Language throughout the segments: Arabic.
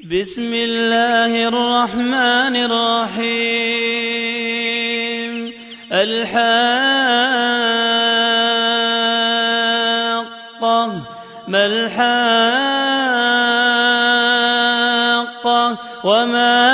بسم الله الرحمن الرحيم. الحاقة ما الحاقة وما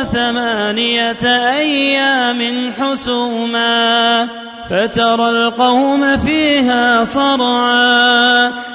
وثمانية أيام حسوما فترى القوم فيها صرعا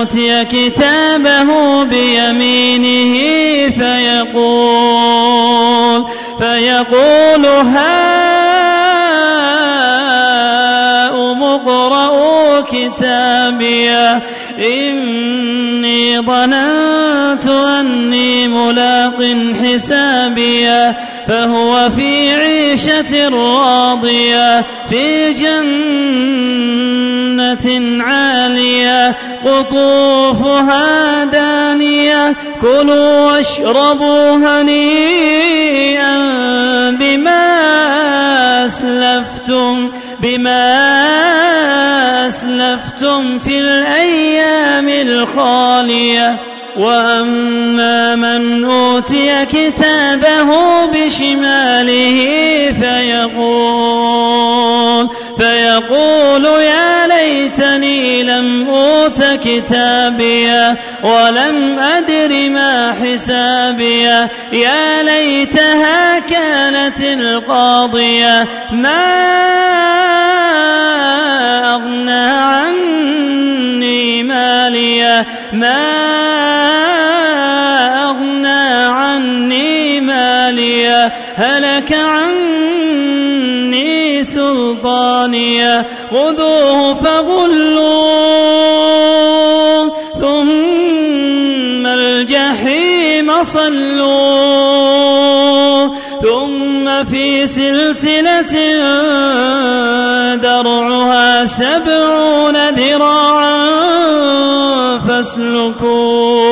أوتي كتابه بيمينه فيقول فيقول هاؤم اقرءوا كتابيه إني ظننت أني ملاق حسابيه فهو في عيشة راضية في جنة. عالية قطوفها دانية كلوا واشربوا هنيئا بما أسلفتم بما أسلفتم في الأيام الخالية. وأما من أوتي كتابه بشماله فيقول فيقول يا ليتني لم أوت كتابيه ولم أدر ما حسابيه يا ليتها كانت القاضية. ما أغنى عني ماليه ما أغنى عني ماليه هلك عني سلطانيه خذوه فغلوه الجحيم صلوه ثم في سلسلة درعها سبعون ذراعا فاسلكوه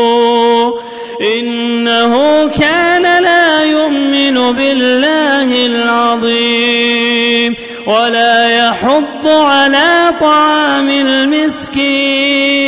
إنه كان لا يؤمن بالله العظيم ولا يحض على طعام المسكين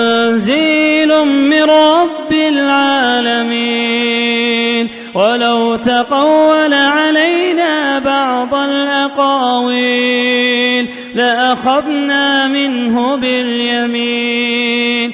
تنزيل من رب العالمين. ولو تقول علينا بعض الأقاويل لأخذنا منه باليمين.